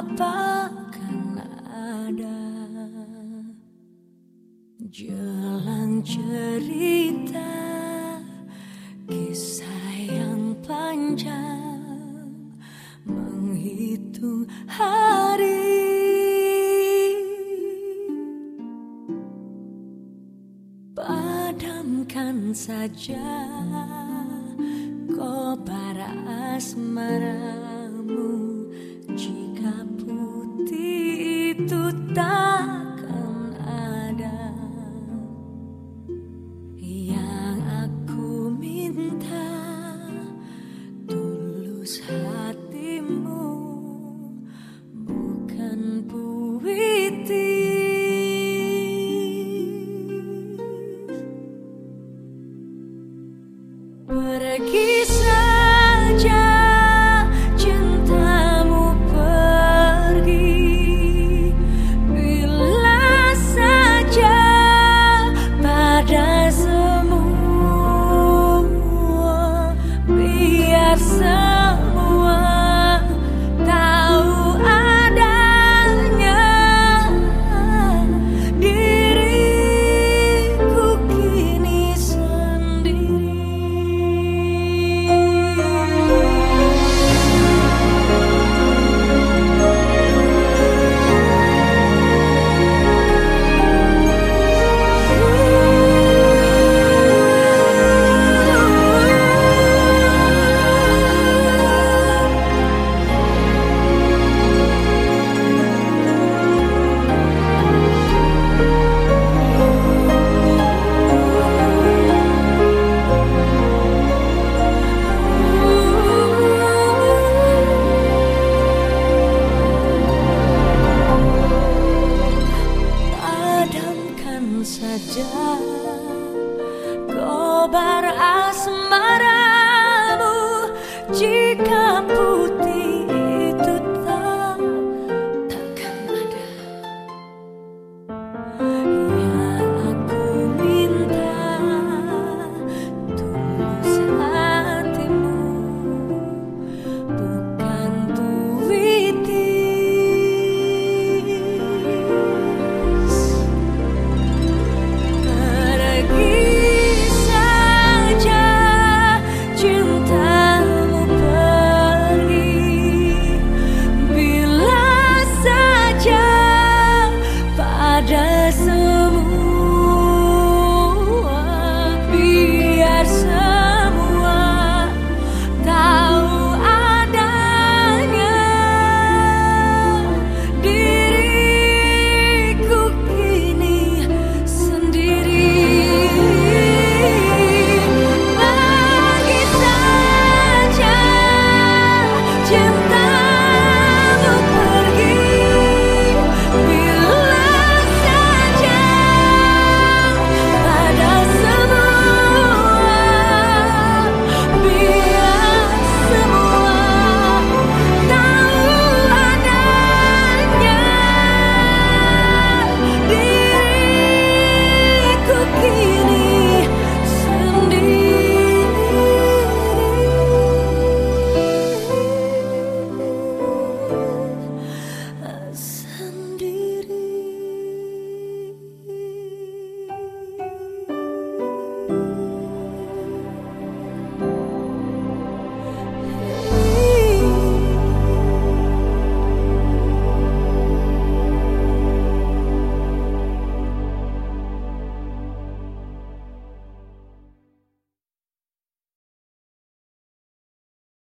Apakah ada jelang cerita kisah yang panjang menghitung hari? Padamkan saja kobar asmaramu. Pergi saja.